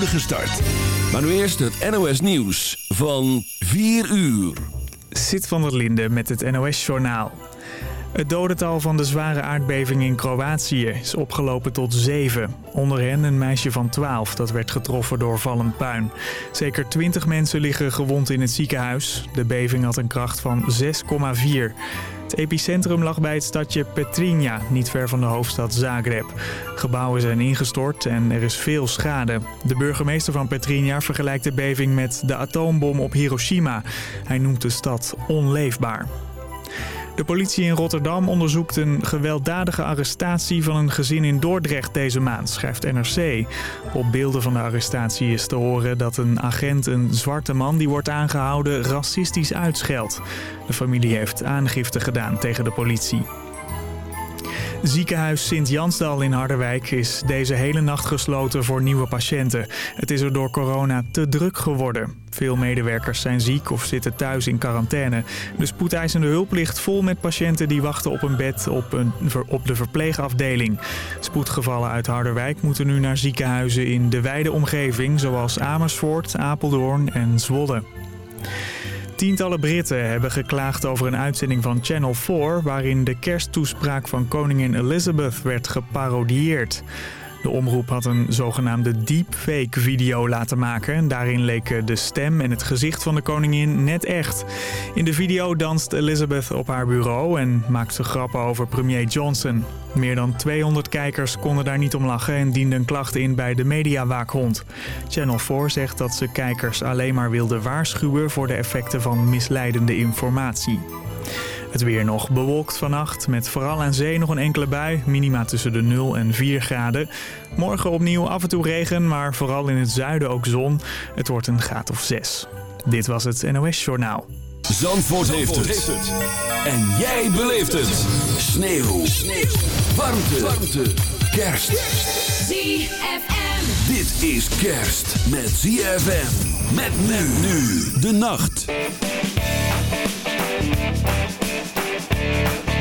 start. Maar nu eerst het NOS Nieuws van 4 uur. Zit van der Linde met het NOS Journaal. Het dodental van de zware aardbeving in Kroatië is opgelopen tot 7. Onder hen een meisje van 12 dat werd getroffen door vallend puin. Zeker 20 mensen liggen gewond in het ziekenhuis. De beving had een kracht van 6,4. Het epicentrum lag bij het stadje Petrinja, niet ver van de hoofdstad Zagreb. Gebouwen zijn ingestort en er is veel schade. De burgemeester van Petrinja vergelijkt de beving met de atoombom op Hiroshima. Hij noemt de stad onleefbaar. De politie in Rotterdam onderzoekt een gewelddadige arrestatie van een gezin in Dordrecht deze maand, schrijft NRC. Op beelden van de arrestatie is te horen dat een agent een zwarte man die wordt aangehouden racistisch uitscheldt. De familie heeft aangifte gedaan tegen de politie. Ziekenhuis Sint-Jansdal in Harderwijk is deze hele nacht gesloten voor nieuwe patiënten. Het is er door corona te druk geworden. Veel medewerkers zijn ziek of zitten thuis in quarantaine. De spoedeisende hulp ligt vol met patiënten die wachten op een bed op, een, de verpleegafdeling. Spoedgevallen uit Harderwijk moeten nu naar ziekenhuizen in de wijde omgeving... zoals Amersfoort, Apeldoorn en Zwolle. Tientallen Britten hebben geklaagd over een uitzending van Channel 4... waarin de kersttoespraak van koningin Elizabeth werd geparodieerd. De omroep had een zogenaamde deepfake video laten maken. Daarin leken de stem en het gezicht van de koningin net echt. In de video danst Elizabeth op haar bureau en maakt ze grappen over premier Johnson. Meer dan 200 kijkers konden daar niet om lachen en dienden klachten in bij de mediawaakhond. Channel 4 zegt dat ze kijkers alleen maar wilden waarschuwen voor de effecten van misleidende informatie. Het weer nog bewolkt vannacht, met vooral aan zee nog een enkele bui. Minima tussen de 0 en 4 graden. Morgen opnieuw af en toe regen, maar vooral in het zuiden ook zon. Het wordt een graad of 6. Dit was het NOS Journaal. Zandvoort, heeft, het. En jij beleeft het. Sneeuw. Sneeuw. Warmte. Warmte. Kerst. ZFM. Dit is kerst met ZFM. Met men nu de nacht. When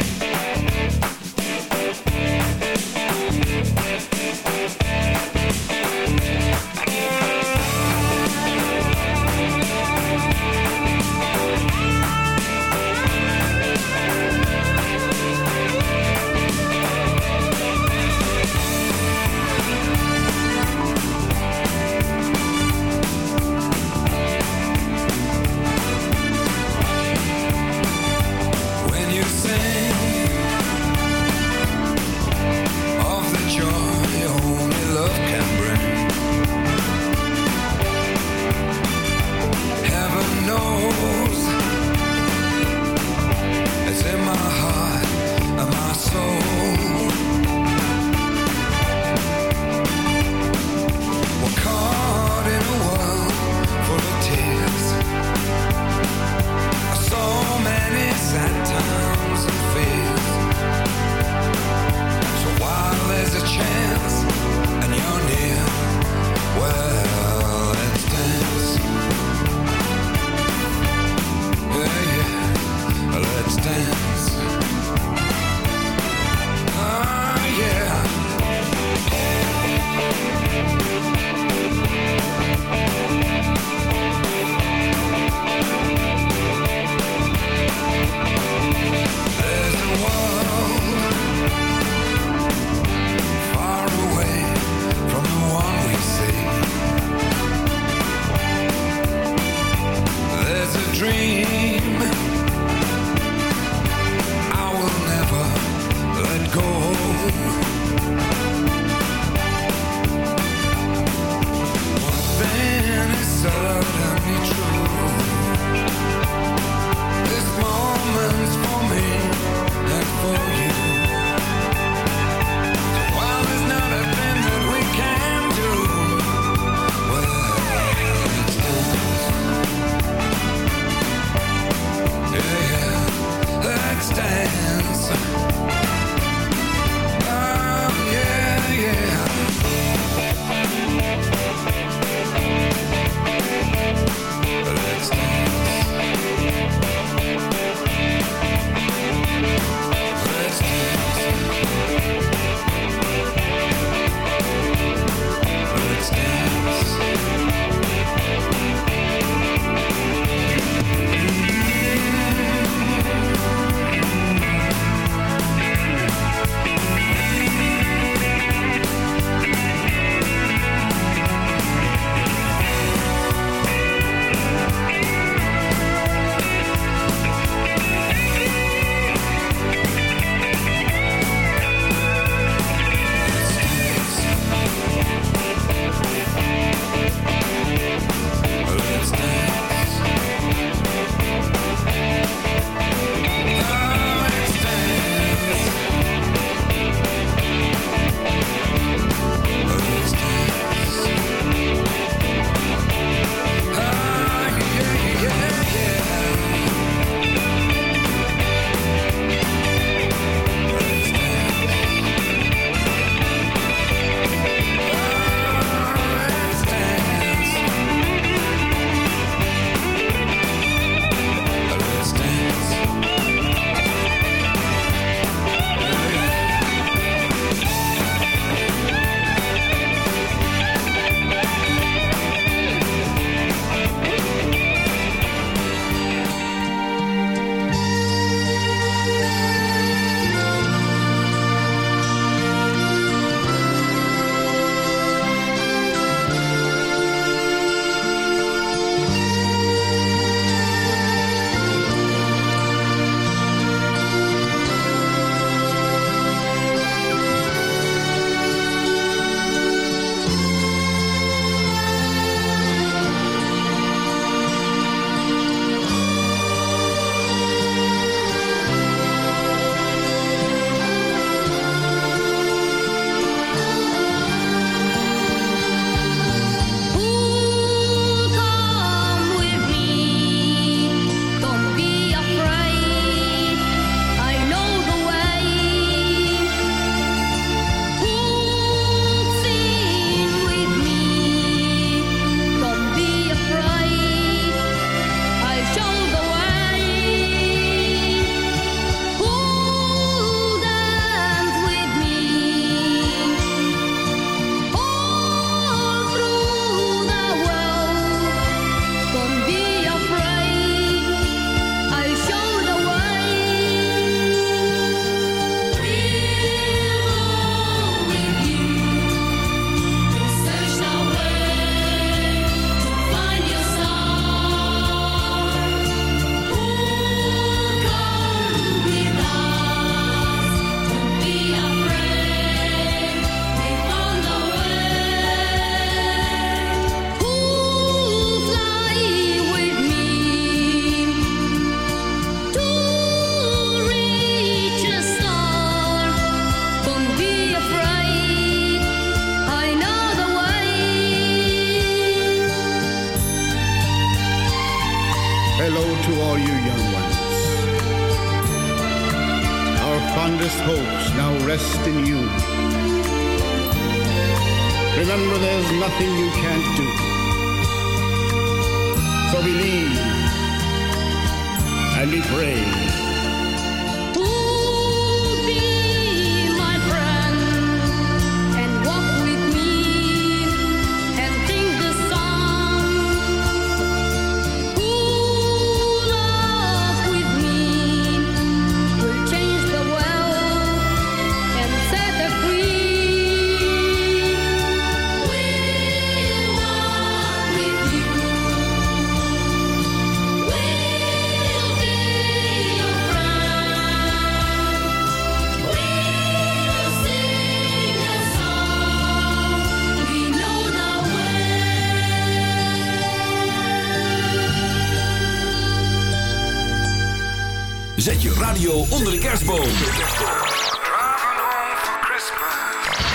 Zet je radio onder de kerstboom.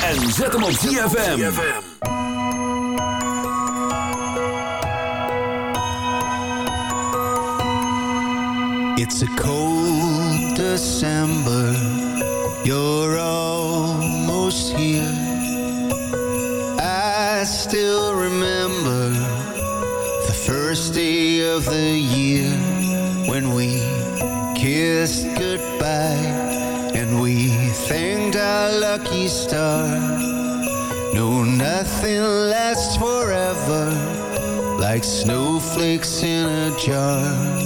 En zet hem op ZFM. It's a cold December. You're almost here. I still remember the first day of the year. kissed goodbye and we thanked our lucky stars. No, nothing lasts forever Like snowflakes in a jar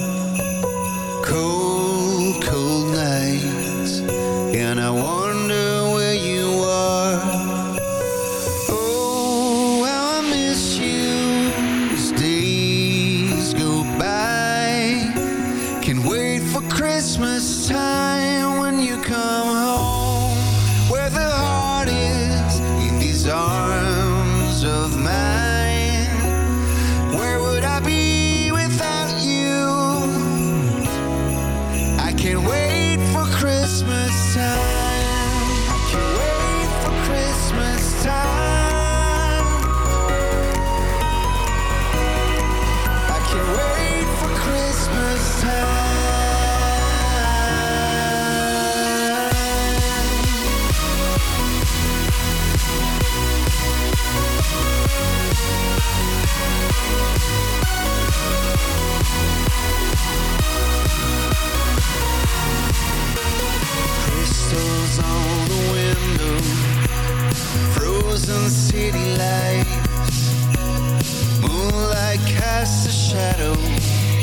shadow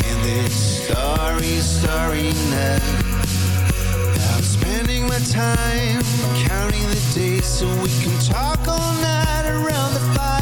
in this starry, starry night. I'm spending my time counting the days so we can talk all night around the fire.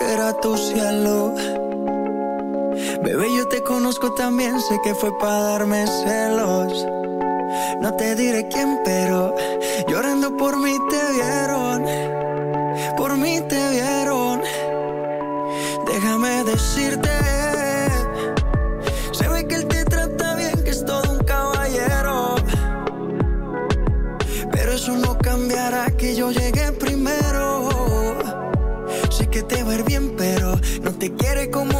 era tu cielo. Bebé, yo te conozco también, sé que fue para darme celos. No te diré quién, pero llorando por mí te vi te quiere como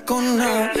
con nada.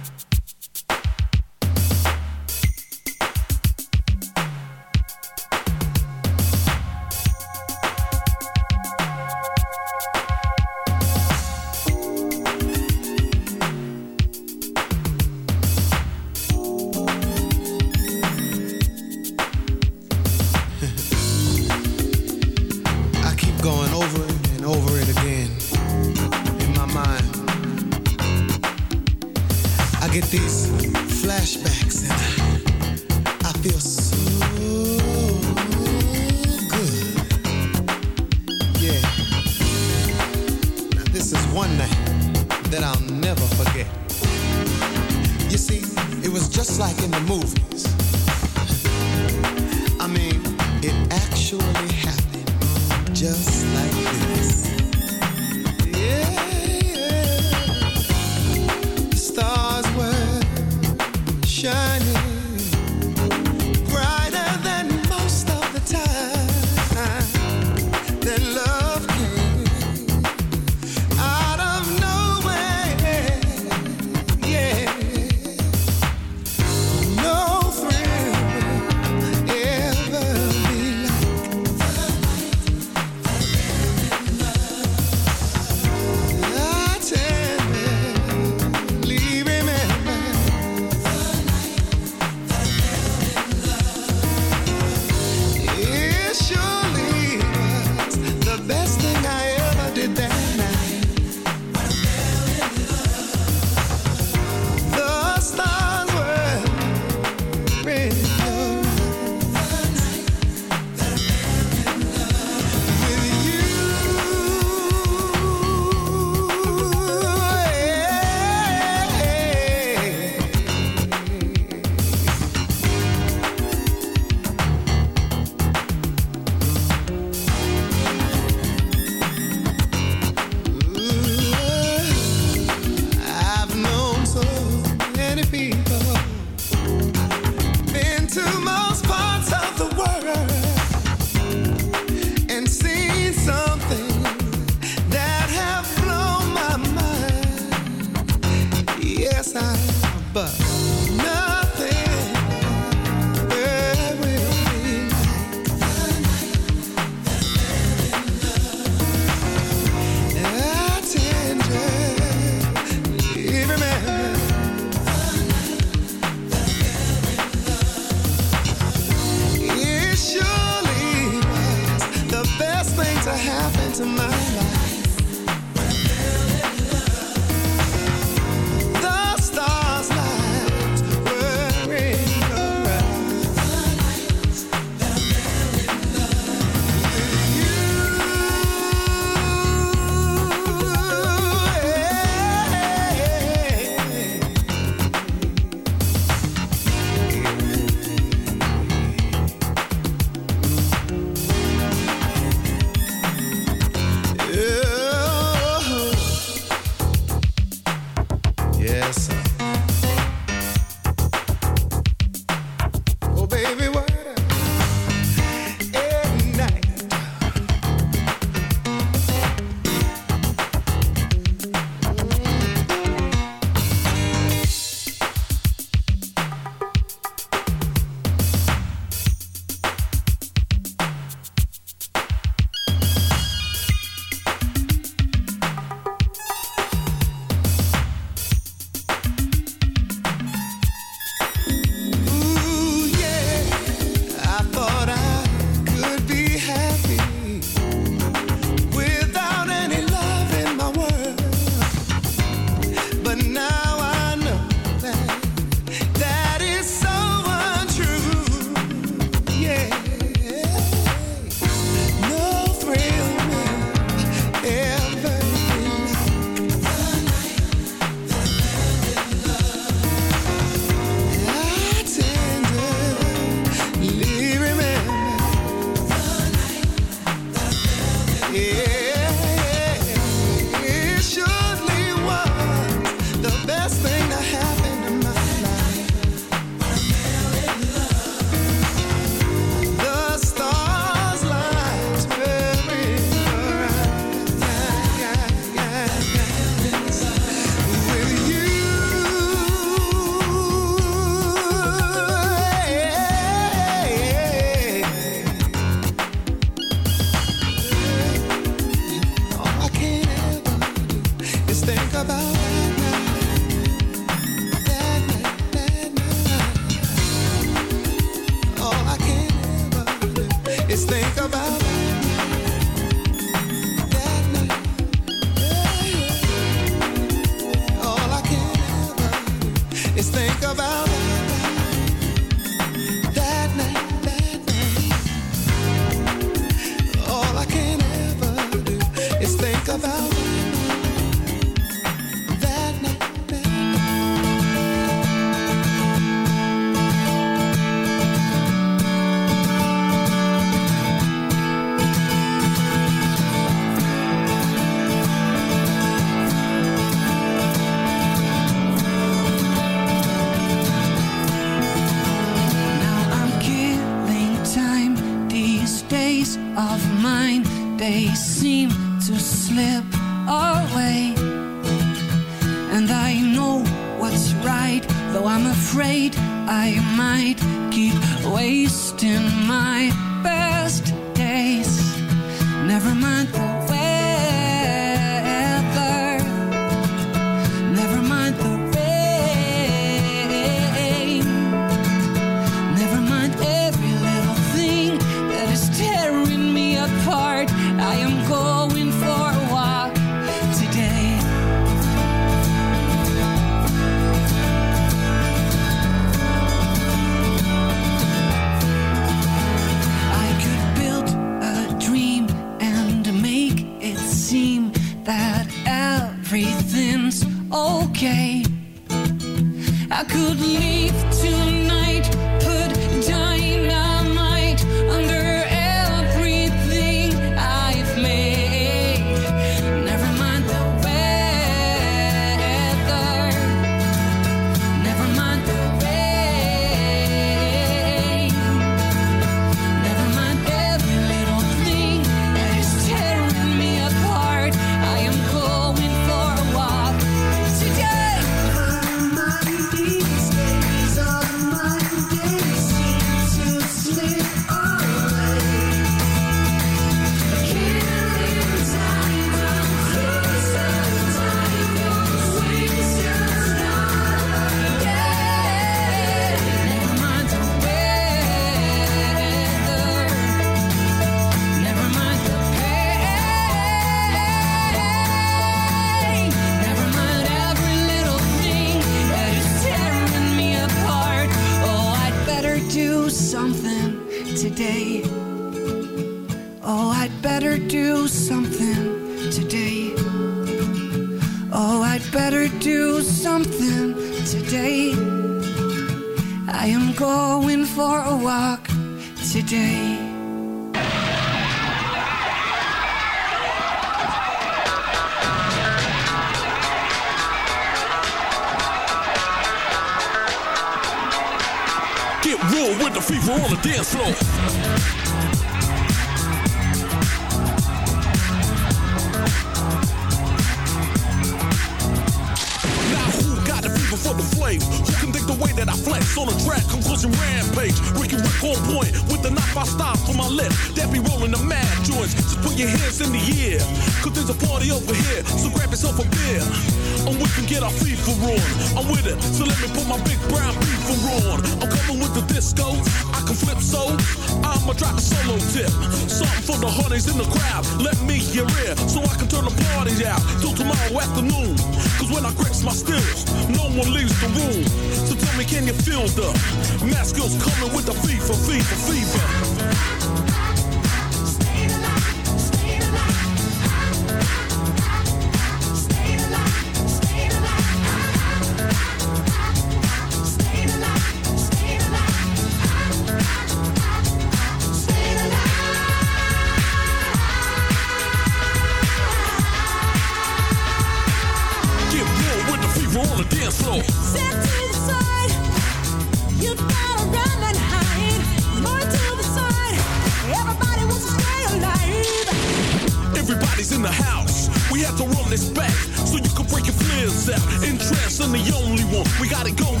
I'm the only one. We got it going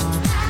Bye.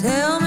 Tell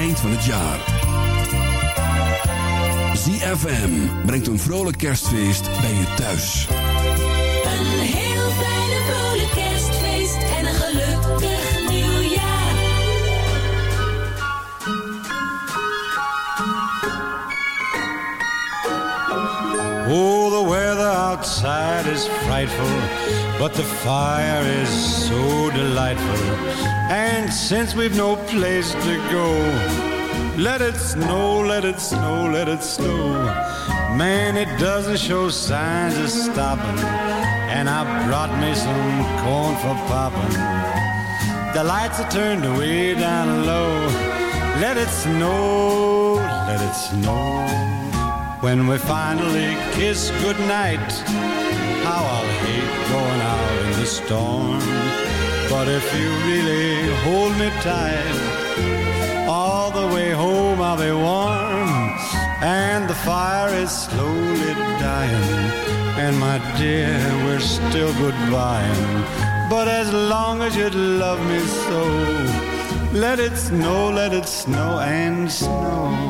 eind van het jaar. ZFM brengt een vrolijk kerstfeest bij je thuis. Een heel fijne vrolijk kerstfeest en een gelukkig nieuwjaar. Oh, the weather outside is frightful, but the fire is so delightful. And since we've no place to go, let it snow, let it snow, let it snow. Man, it doesn't show signs of stopping. And I brought me some corn for popping. The lights are turned way down low. Let it snow, let it snow. When we finally kiss goodnight, how I'll hate going out in the storm. But if you really hold me tight, all the way home I'll be warm. And the fire is slowly dying. And my dear, we're still goodbying. But as long as you love me so, let it snow, let it snow and snow.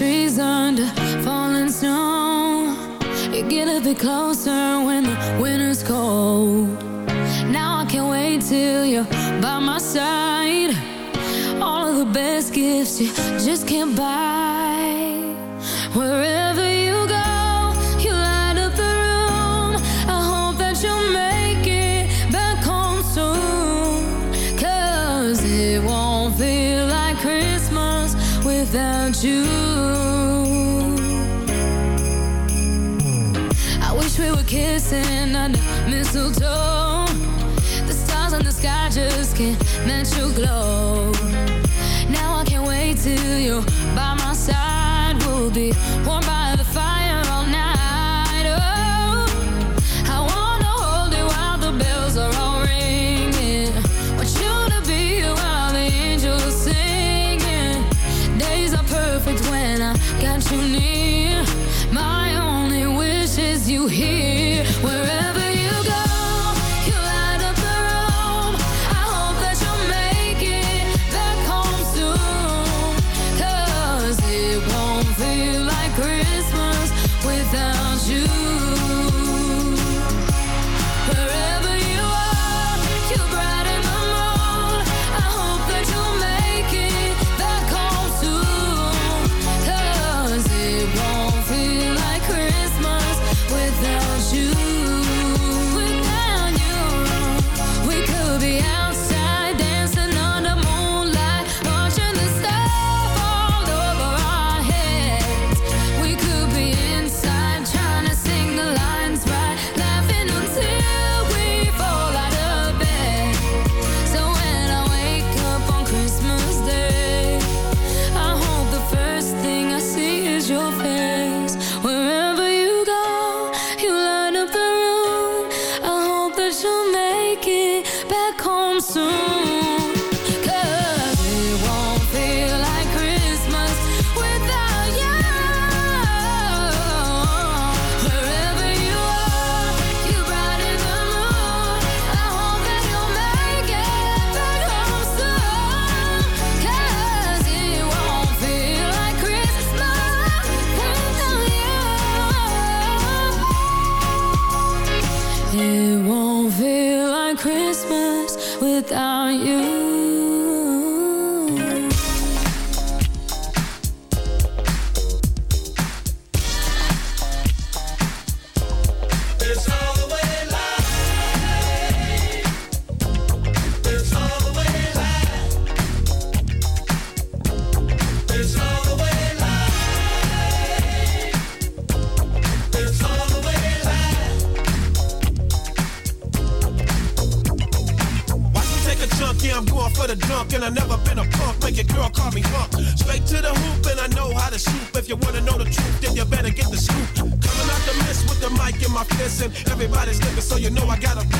trees under falling snow. You get a bit closer when the winter's cold. Now I can't wait till you're by my side. All of the best gifts you just can't buy. Wherever just can't match your glow. Now I can't wait till you're by my side. We'll be warm by the fire all night. Oh, I wanna hold you while the bells are all ringing. Want you to be here while the angels singing. Days are perfect when I got you near. My only wish is you here wherever. You know I got a